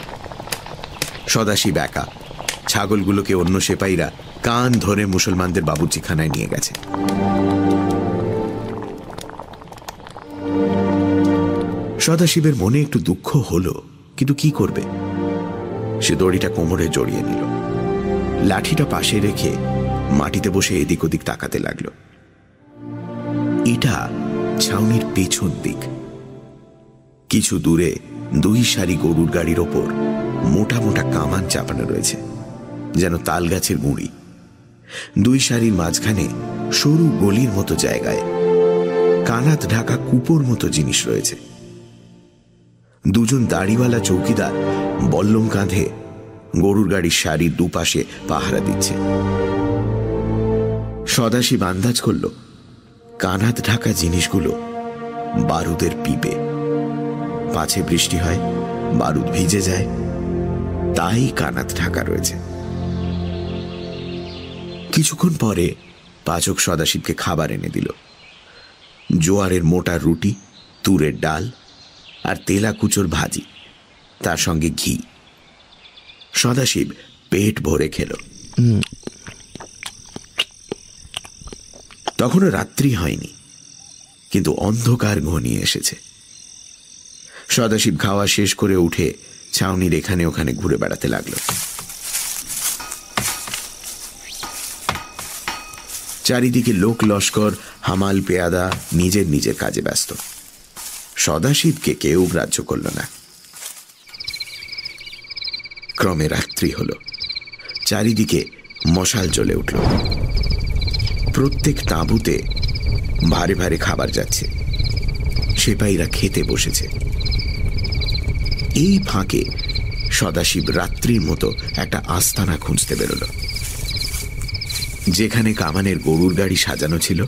সদাশিব একা ছাগলগুলোকে অন্য সেপাইরা কান ধরে মুসলমানদের বাবুচিখানায় নিয়ে গেছে। সদাশিবের মনে একটু দুঃখ হলো, কিন্তু কি করবে? সে দড়িটা কোমরে জড়িয়ে নিল। লাঠিটা পাশে রেখে মাটিতে বসে এদিক ওদিক তাকাতে লাগল। এটা ছাউনির পেছন দিক। কিছু দূরে দুই সারি গরুর গাড়ির ওপর মোটা মোটা কামান চাপানো রয়েছে, যেন তাল গাছের গুঁড়ি দুই সারির মাঝখানে সরু গলির মতো জায়গায় কানাত ঢাকা কুপোর মতো জিনিস রয়েছে। দুজন দাড়িওয়ালা চৌকিদার বল্লম কাঁধে গরুর গাড়ির সারির দুপাশে পাহারা দিচ্ছে। সদাশিব আন্দাজ করল কানাত ঢাকা জিনিসগুলো বারুদের পিপে। পাছে বৃষ্টি হয়, বারুদ ভিজে যায়, তাই কানাত ঢাকা রয়েছে। কিছুক্ষণ পরে পাচক সদাশিবকে খাবার এনে দিল। জোয়ারের মোটা রুটি, তুরের ডাল আর তেলা কুচোর ভাজি, তার সঙ্গে ঘি। সদাশিব পেট ভরে খেল। তখনও রাত্রি হয়নি, কিন্তু অন্ধকার ঘনিয়ে এসেছে। সদাশিব খাওয়া শেষ করে উঠে ছাউনির এখানে ওখানে ঘুরে বেড়াতে লাগল। চারিদিকে লোক লস্কর, হামাল, পেয়াদা নিজের নিজের কাজে ব্যস্ত। সদাশিবকে কেউ গ্রাহ্য করল না। ক্রমে রাত্রি হল। চারিদিকে মশাল জ্বলে উঠল। প্রত্যেক তাঁবুতে ভারে ভারে খাবার যাচ্ছে। সেপাইরা খেতে বসেছে। এই ফাঁকে সদাশিব রাত্রির মতো একটা আস্তানা খুঁজতে বেরোল। যেখানে কামানের গরুর গাড়ি সাজানো ছিল,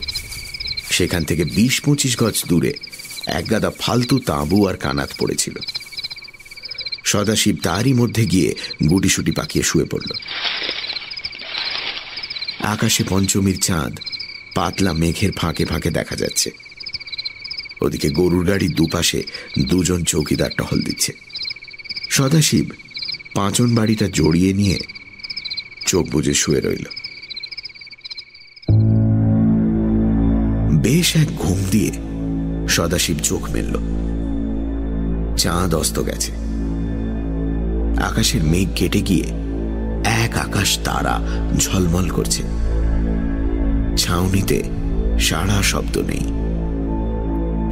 সেখান থেকে বিশ পঁচিশ গজ দূরে একগাদা ফালতু তাঁবু আর কানাত পড়েছিল। সদাশিব তারই মধ্যে গিয়ে গুটিসুটি পাকিয়ে শুয়ে পড়ল। আকাশে পঞ্চমীর চাঁদ, পাতলা মেঘের ফাঁকে ফাঁকে দেখা যাচ্ছে। ওদিকে গরুর গাড়ির দুপাশে দুজন চৌকিদার টহল দিচ্ছে। সদাশিব পাঁচন বাড়িটা জড়িয়ে নিয়ে চোখ বুঝে শুয়ে রইল। বেশ এক ঘুম দিয়ে সদাশিব চোখ মেলল। চাঁদ অস্ত গেছে। আকাশের মেঘ কেটে গিয়ে এক আকাশ তারা ঝলমল করছে। ছাউনিতে সারা শব্দ নেই।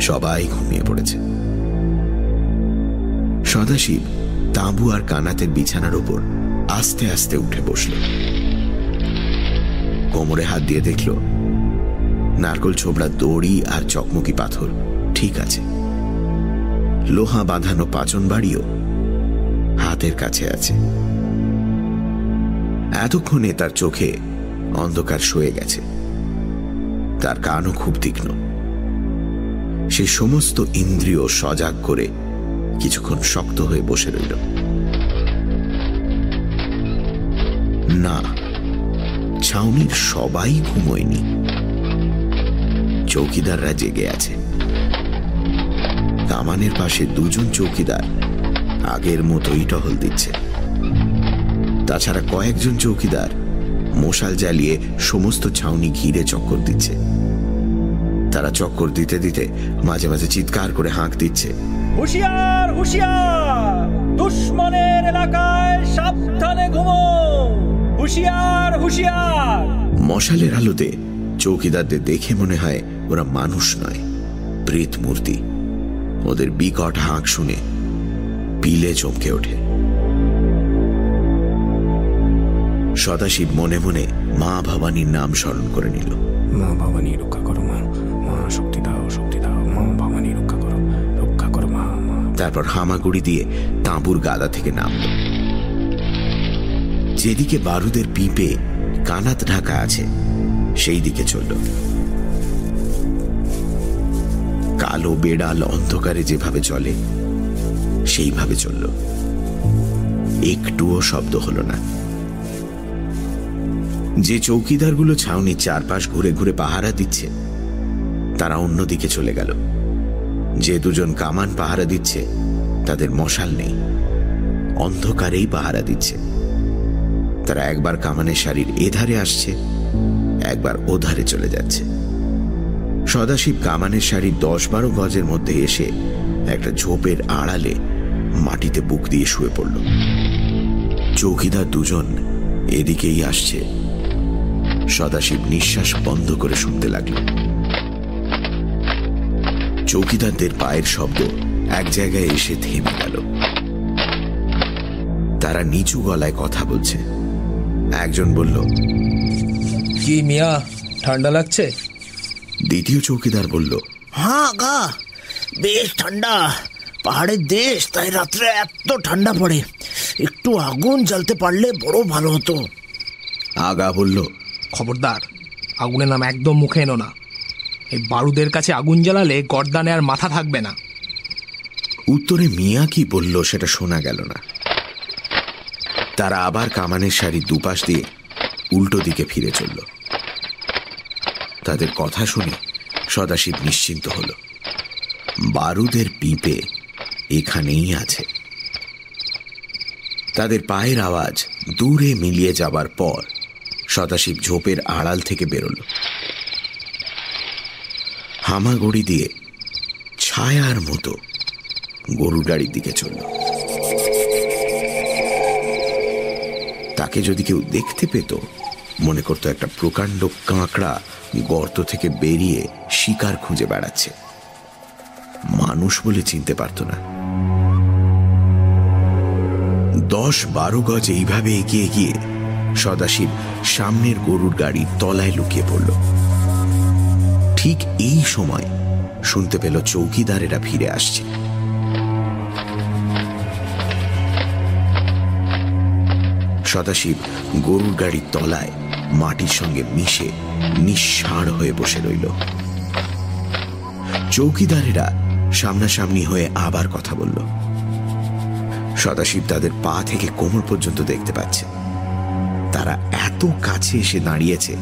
সবাই ঘুমিয়ে পড়েছে। সদাশিব তাঁবু আর কানাতের বিছানার উপর আস্তে আস্তে উঠে বসল। কোমরে হাত দিয়ে দেখল, নারকল ছোবড়া দড়ি আর চকমকি পাথর। ঠিক আছে। লোহা বাঁধানো পাচন বাড়িও হাতের কাছে আছে। এতক্ষণে তার চোখে অন্ধকার সয়ে গেছে। তার কানও খুব তীক্ষ্ণ। সে সমস্ত ইন্দ্রিয় সজাগ করে কিছুক্ষণ শক্ত হয়ে বসে রইল। না, ছাউনির সবাই ঘুমোয়নি। চৌকিদাররা জেগে আছে। কামানের পাশে দুজন চৌকিদার। আগের মতোই টহল দিচ্ছে। তাছাড়া কয়েকজন চৌকিদার মশাল জ্বালিয়ে সমস্ত ছাউনি ঘিরে চক্কর দিচ্ছে। তারা চক্কর দিতে দিতে মাঝে মাঝে চিৎকার করে হাঁক দিচ্ছে। হুশিয়ার হুশিয়ার! দুশ্মনের এলাকায় সাবধানে ঘুমো! হুশিয়ার হুশিয়ার! মশালের আলোতে চৌকিদারদের দেখে মনে হয় ওরা মানুষ নয় প্রেত মূর্তি। ওদের বিকট হাঁক শুনে পিলে চমকে ওঠে। সদাশিব মনে মনে মা ভবানীর নাম স্মরণ করে নিল। মা ভবানী রক্ষা করো মা। মা শক্তি দাও শক্তি দাও। মা ভবানী রক্ষা করো রক্ষা করো মা মা। তারপর হামাগুড়ি দিয়ে তাঁবুর গাদা থেকে নামল। যেদিকে বারুদের পিপে কানাত ঢাকা আছে সেই দিকে চলল। কালো বেড়াল অন্ধকারে যেভাবে চলে, সেইভাবে চলল। একটুও শব্দ হল না। যে চৌকিদারগুলো ছাউনির চারপাশ ঘুরে ঘুরে পাহারা দিচ্ছে, তারা অন্যদিকে চলে গেল। যে দুজন কামান পাহারা দিচ্ছে, তাদের মশাল নেই। অন্ধকারেই পাহারা দিচ্ছে। তারা একবার কামানের শাড়ির এধারে আসছে, একবার ওধারে চলে যাচ্ছে। সদাশিব কামানের শাড়ির দশ বারো গজের মধ্যে এসে একটা ঝোপের আড়ালে মাটিতে বুক দিয়ে শুয়ে পড়ল। চৌকিদার দুজন এদিকেই আসছে। সদাশিব নিঃশ্বাস বন্ধ করে শুনতে লাগল। চৌকিদারদের পায়ের শব্দ এক জায়গায় এসে থেমে গেল। তারা নিচু গলায় কথা বলছে। একজন বলল, কি মিয়া, ঠান্ডা লাগছে? দ্বিতীয় চৌকিদার বলল হ্যাঁ গা বেশ ঠান্ডা। পাহাড়ের দেশ তাই রাত্রে এত ঠান্ডা পড়ে। একটু আগুন জ্বালতে পারলে বড় ভালো হতো। আগা বলল খবরদার আগুনের নাম একদম মুখে এনো না। এই বারুদের কাছে আগুন জ্বালালে গর্দানে আর মাথা থাকবে না। উত্তরে মিয়া কি বলল সেটা শোনা গেল না। তারা আবার কামানের শাড়ির দুপাশ দিয়ে উল্টো দিকে ফিরে চলল। তাদের কথা শুনে সদাশিব নিশ্চিন্ত হল। বারুদের পিপে এখানেই আছে। তাদের পায়ের আওয়াজ দূরে মিলিয়ে যাবার পর সদাশিব ঝোপের আড়াল থেকে বেরোল। হামাগুড়ি দিয়ে ছায়ার মতো গরুর গাড়ির দিকে চলল। তাকে যদি কেউ দেখতে পেত মনে করতো একটা প্রকাণ্ড কাঁকড়া গর্ত থেকে বেরিয়ে শিকার খুঁজে বেড়াচ্ছে। মানুষ বলে চিনতে পারত না। দশ বারো গজ এইভাবে এগিয়ে গিয়ে সদাশিব সামনের গরুর গাড়ির তলায় লুকিয়ে পড়ল। ঠিক এই সময় শুনতে পেল চৌকিদারেরা ফিরে আসছে। সদাশিব গরুর গাড়ির তলায় মাটির সঙ্গে মিশে নিঃসাড় হয়ে বসে রইল। চৌকিদারেরা সামনাসামনি হয়ে আবার কথা বলল। সদাশিব তাদের পা থেকে কোমর পর্যন্ত দেখতে পাচ্ছে। তারা এত কাছে এসে দাঁড়িয়েছে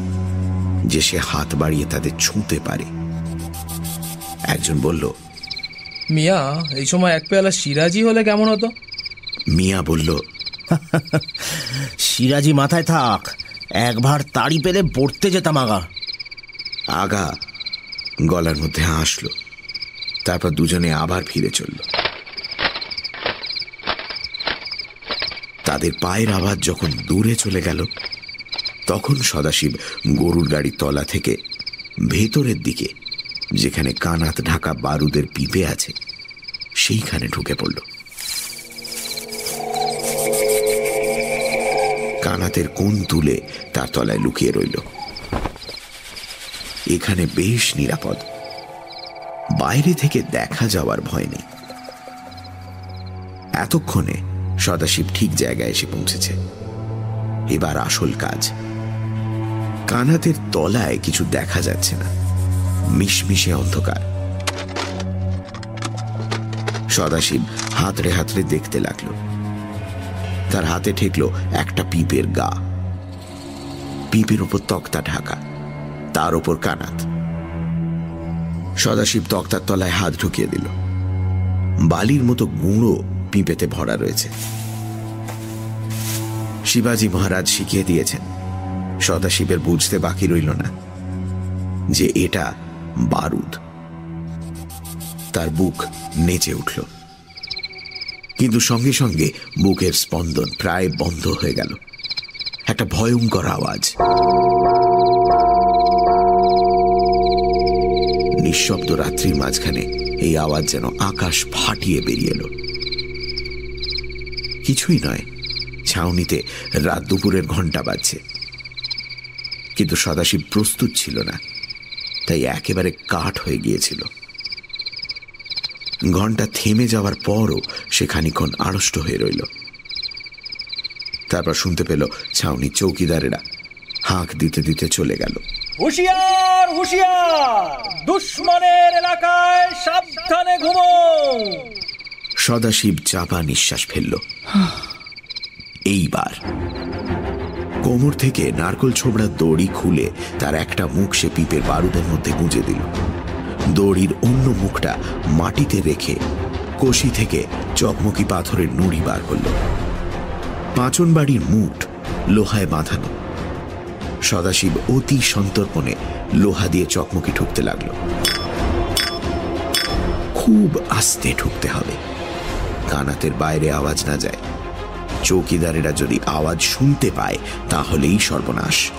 যে সে হাত বাড়িয়ে তাদের ছুঁতে পারে। একজন বলল মিয়া এই সময় এক পেয়ালা সিরাজি হলে কেমন হতো? মিয়া বলল সিরাজি মাথায় থাক। একবার তাড়ি পেলে পড়তে যেতাম আগা। আগা গলার মধ্যে হাসলো। তারপর দুজনে আবার ফিরে চলল। তাদের পায়ের আওয়াজ যখন দূরে চলে গেল, তখন সদাশিব গরুর গাড়ির তলা থেকে ভেতরের দিকে, যেখানে কানাত ঢাকা বারুদের পিপে আছে, সেইখানে ঢুকে পড়ল। কানাতের কোন তুলে তার তলায় লুকিয়ে রইল। এখানে বেশ নিরাপদ। বাইরে থেকে দেখা যাওয়ার ভয় নেই। এতক্ষণে সদাশিব ঠিক জায়গায় এসে পৌঁছেছে। এবার আসল কাজ। কানাতের তলায় কিছু দেখা যাচ্ছে না। মিশমিশে অন্ধকার। সদাশিব হাতড়ে হাতড়ে দেখতে লাগল। তার হাতে ঠেকল একটা পিপের গা। পিপের উপর তক্তা ঢাকা, তার উপর কানাত। সদাশিব তক্তার তলায় হাত ঢুকিয়ে দিল। বালির মতো গুঁড়ো পিঁপেতে ভরা রয়েছে। শিবাজি মহারাজ শিখিয়ে দিয়েছেন, সদাশিবের বুঝতে বাকি রইল না যে এটা বারুদ। তার বুক নেচে উঠল। কিন্তু সঙ্গে সঙ্গে বুকের স্পন্দন প্রায় বন্ধ হয়ে গেল। একটা ভয়ঙ্কর আওয়াজ। নিঃশব্দ রাত্রির মাঝখানে এই আওয়াজ যেন আকাশ ফাটিয়ে বেরিয়ে এলো। কিছুই নয়, ছাউনিতে রাত দুপুরের ঘণ্টা বাজছে। কিন্তু সদাশিব প্রস্তুত ছিল না, তাই একেবারে কাঠ হয়ে গিয়েছিল। ঘণ্টা থেমে যাওয়ার পরও সে খানিক্ষণ আড়ষ্ট হয়ে রইল। তারপর শুনতে পেল ছাউনি চৌকিদারেরা হাঁক দিতে দিতে চলে গেল। হুশিয়ার হুশিয়ার! দুশ্মনের এলাকায় সাবধানে ঘুমো! সদাশিব চাপা নিঃশ্বাস ফেলল। এইবার কোমর থেকে নারকল ছোবড়ার দড়ি খুলে তার একটা মুখ সে পিপের বারুদের মধ্যে গুঁজে দিল। দড়ির অন্য মুখটা মাটিতে রেখে কষি থেকে চকমকি পাথরের নুড়ি বার করল। পাঁচন বাড়ির মুঠ লোহায় বাঁধানো। সদাশিব অতি সন্তর্পণে লোহা দিয়ে চকমকি ঠুকতে লাগল। খুব আস্তে ঠুকতে হবে। কানাতের বাইরে আওয়াজ না যায়। চৌকিদারেরা যদি আওয়াজ শুনতে পায়, তাহলেই সর্বনাশ।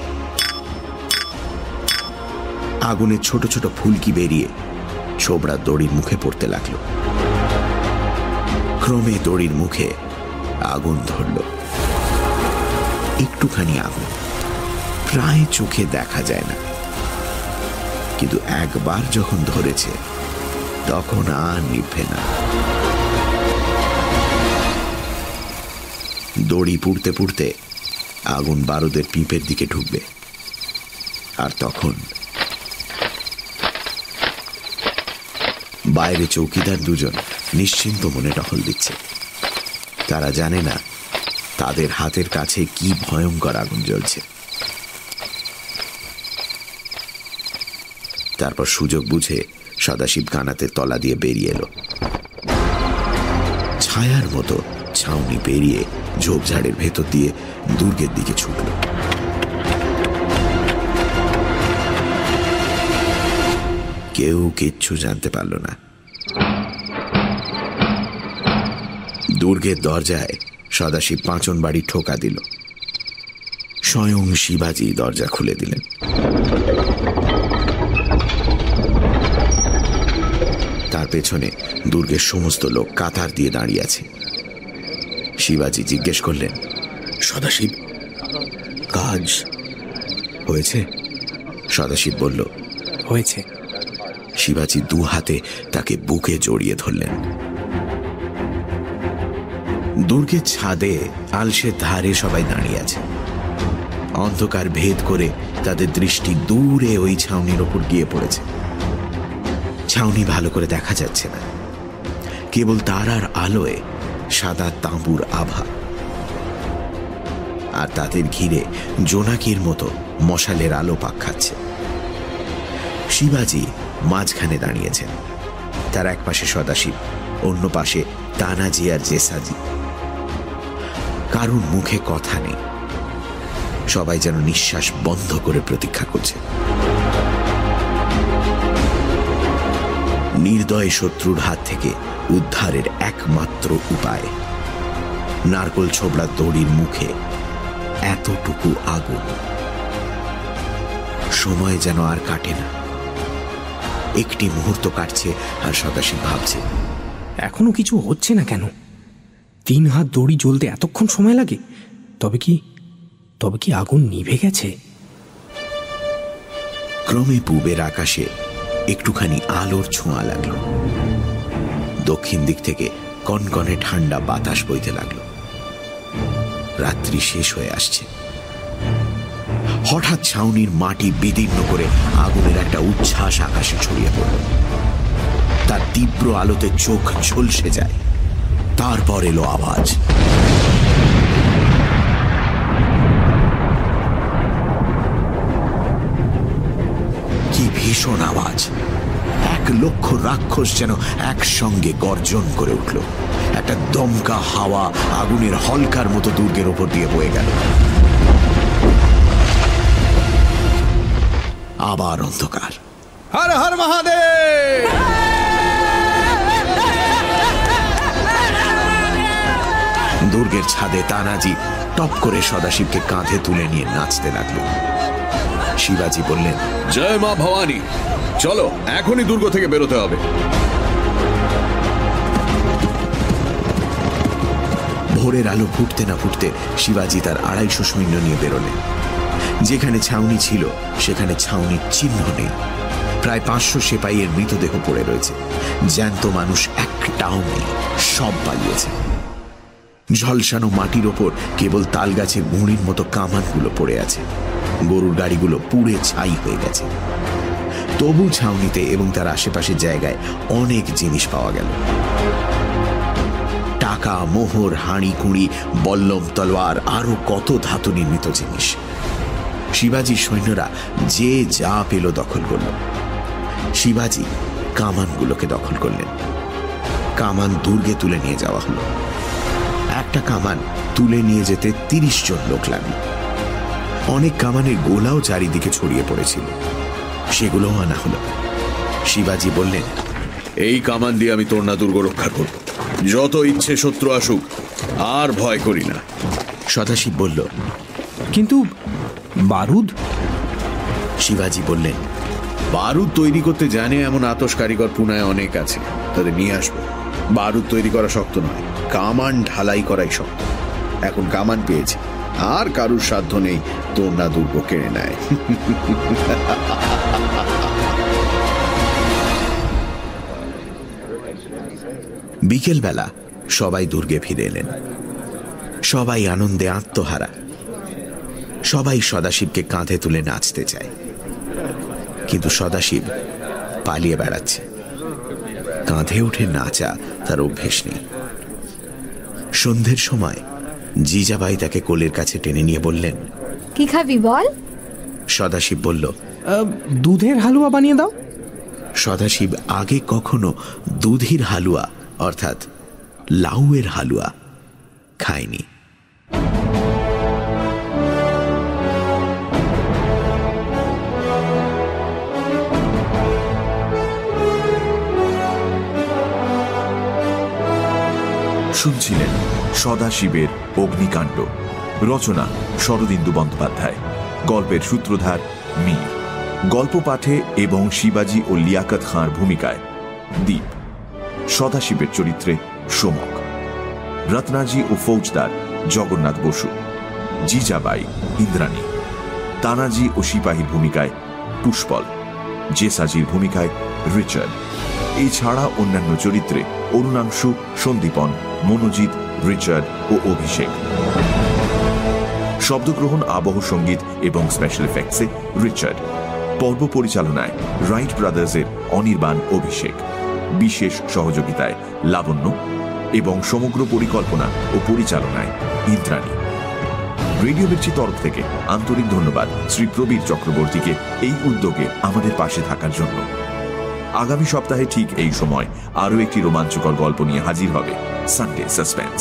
আগুনের ছোট ছোট ফুলকি বেরিয়ে ছোবড়া দড়ির মুখে পড়তে লাগল। ক্রমে দড়ির মুখে আগুন ধরল। একটুখানি আগুন প্রায় চোখে দেখা যায় না। কিন্তু একবার যখন ধরেছে, তখন আর নিভে না। দড়ি পুড়তে পুড়তে আগুন বারুদের পিঁপের দিকে ঢুকবে। আর তখন বাইরে চৌকিদার দুজন নিশ্চিন্ত মনে টহল দিচ্ছে। তারা জানে না তাদের হাতের কাছে কি ভয়ঙ্কর আগুন জ্বলছে। তারপর সুযোগ বুঝে সদাশিব কানাতে তলা দিয়ে বেরিয়ে এলো। ছায়ার মতো ছাউনি পেরিয়ে ঝোপঝাড়ের ভেতর দিয়ে দুর্গের দিকে ছুটল। কেউ কিচ্ছু জানতে পারল না। দুর্গের দরজায় সদাশিব পাঁচন বাড়ি ঠোকা দিল। স্বয়ং শিবাজি দরজা খুলে দিলেন। তার পেছনে দুর্গের সমস্ত লোক কাতার দিয়ে দাঁড়িয়ে আছে। শিবাজি জিজ্ঞেস করলেন, সদাশিব, কাজ হয়েছে? সদাশিব বলল, হয়েছে। শিবাজি দু হাতে তাকে বুকে জড়িয়ে ধরলেন। দুর্গের ছাদে আলসের ধারে সবাই দাঁড়িয়ে আছে। অন্ধকার ভেদ করে তাদের দৃষ্টি দূরে ওই ছাউনির ওপর গিয়ে পড়েছে। ছাউনি ভালো করে দেখা যাচ্ছে না। কেবল তারার আলোয় সাদা তাঁবুর আভা। আর তাদের ঘিরে জোনাকির মতো মশালের আলো পাক খাচ্ছে। শিবাজি মাঝখানে দাঁড়িয়েছেন। তার এক পাশে সদাশিব, অন্য পাশে তানাজি আর জেসাজি। কারুর মুখে কথা নেই। সবাই যেন নিঃশ্বাস বন্ধ করে প্রতীক্ষা করছে। নির্দয় শত্রুর হাত থেকে উদ্ধারের একমাত্র উপায়। নারকল ছোবড়া দড়ির মুখে এতটুকু আগুন। সময় যেন আর কাটে না। একটি মুহূর্ত কাটছে আর সদাশিব ভাবছে, এখনও কিছু হচ্ছে না কেন? তিন হাত দড়ি জ্বলতে এতক্ষণ সময় লাগে? তবে কি তবে কি আগুন নিভে গেছে? ক্রমে পূবের আকাশে একটুখানি আলোর ছোঁয়া লাগল। দক্ষিণ দিক থেকে কনকনে ঠান্ডা বাতাস বইতে লাগল। রাত্রি শেষ হয়ে আসছে। হঠাৎ ছাউনির মাটি বিদীর্ণ করে আগুনের একটা উচ্ছ্বাস আকাশে ছড়িয়ে পড়ল। তার তীব্র আলোতে চোখ ঝলসে যায়। তারপর এলো আওয়াজ। কি ভীষণ আওয়াজ। এক লক্ষ রাক্ষস যেন একসঙ্গে গর্জন করে উঠল। একটা দমকা হাওয়া আগুনের হলকার মতো দুর্গের ওপর দিয়ে বয়ে গেল। আবার অন্ধকার। হর হর মহাদেব! দুর্গের ছাদে তানাজি টপ করে সদাশিবকে কাঁধে তুলে নিয়ে নাচতে লাগল। শিবাজি বললেন জয় মা ভবানী। চলো এখনই দুর্গ থেকে বেরোতে হবে। ভোরের আলো ফুটতে না ফুটতে শিবাজি তার আড়াইশো সৈন্য নিয়ে বেরোলেন। যেখানে ছাউনি ছিল, সেখানে ছাউনির চিহ্ন নেই। প্রায় পাঁচশো সেপাইয়ের মৃতদেহ পড়ে রয়েছে। জ্যান্ত মানুষ একটাও নেই, সব পালিয়েছে। ঝলসানো মাটির ওপর কেবল তাল গাছের গুঁড়ির মতো কামানগুলো পড়ে আছে। গরুর গাড়িগুলো পুড়ে ছাই হয়ে গেছে। তবু ছাউনিতে এবং তার আশেপাশের জায়গায় অনেক জিনিস পাওয়া গেল। টাকা, মোহর হাঁড়ি কুঁড়ি বল্লম, তলোয়ার, আরও কত ধাতু নির্মিত জিনিস। শিবাজির সৈন্যরা যে যা পেল দখল করল। শিবাজি কামানগুলোকে দখল করলেন। কামান দুর্গে তুলে নিয়ে যাওয়া হলো। একটা কামান তুলে নিয়ে যেতে তিরিশ জন লোক লাগল। অনেক কামানের গোলাও চারিদিকে ছড়িয়ে পড়েছিল। সেগুলোও আনা হলো শিবাজি বললেন এই কামান দিয়ে আমি তোরনা দুর্গ রক্ষা করব। যত ইচ্ছে শত্রু আসুক আর ভয় করি না। সদাশিব বলল কিন্তু বারুদ? শিবাজি বললেন, বারুদ তৈরি করতে জানে এমন আতস কারিগর পুনায় অনেক আছে। তাদের নিয়ে আসব। বারুদ তৈরি করা শক্ত নয়, কামান ঢালাই করাই শক্ত। এখন কামান পেয়েছে। আর কারুর সাধ্য নেই তোমরা দুর্গ কেড়ে নেয়। বিকেলবেলা সবাই দুর্গে ফিরে এলেন। সবাই আনন্দে আত্মহারা। সবাই সদাশিবকে কাঁধে তুলে নাচতে চায়। কিন্তু সদাশিব পালিয়ে বেড়াচ্ছে। কাঁধে উঠে নাচা তার অভ্যেস নেই। সন্ধ্যের সময় জিজাবাই তাকে কোলের কাছে টেনে নিয়ে বললেন কি খাবি বল? সদাশিব বলল দুধের হালুয়া বানিয়ে দাও। সদাশিব আগে কখনো দুধের হালুয়া অর্থাৎ লাউয়ের হালুয়া খায়নি। শুনছিলেন সদাশিবের অগ্নিকাণ্ড। রচনা শরদিন্দু বন্দ্যোপাধ্যায়। গল্পের সূত্রধার মীর। গল্প পাঠে এবং শিবাজি ও লিয়াকত খাঁর ভূমিকায় দ্বীপ সদাশিবের চরিত্রে সোমক। রত্নাজি ও ফৌজদার জগন্নাথ বসু। জিজাবাই ইন্দ্রাণী। তানাজি ও সিপাহীর ভূমিকায় পুষ্পল। জেসাজির ভূমিকায় রিচার্ড। এছাড়া অন্যান্য চরিত্রে অরুণাংশু সন্দীপন মনোজিৎ, রিচার্ড ও অভিষেক। শব্দগ্রহণ, আবহ সংগীত এবং স্পেশাল এফেক্টসে রিচার্ড। পর্ব পরিচালনায় রাইট ব্রাদার্সের অনির্বাণ অভিষেক। বিশেষ সহযোগিতায় লাবণ্য এবং সমগ্র পরিকল্পনা ও পরিচালনায় ইন্দ্রাণী। রেডিও মির্চি তরফ থেকে আন্তরিক ধন্যবাদ শ্রী প্রবীর চক্রবর্তীকে এই উদ্যোগে আমাদের পাশে থাকার জন্য। আগামী সপ্তাহে ঠিক এই সময় আরও একটি রোমাঞ্চকর গল্প নিয়ে হাজির হবে। Sunday suspense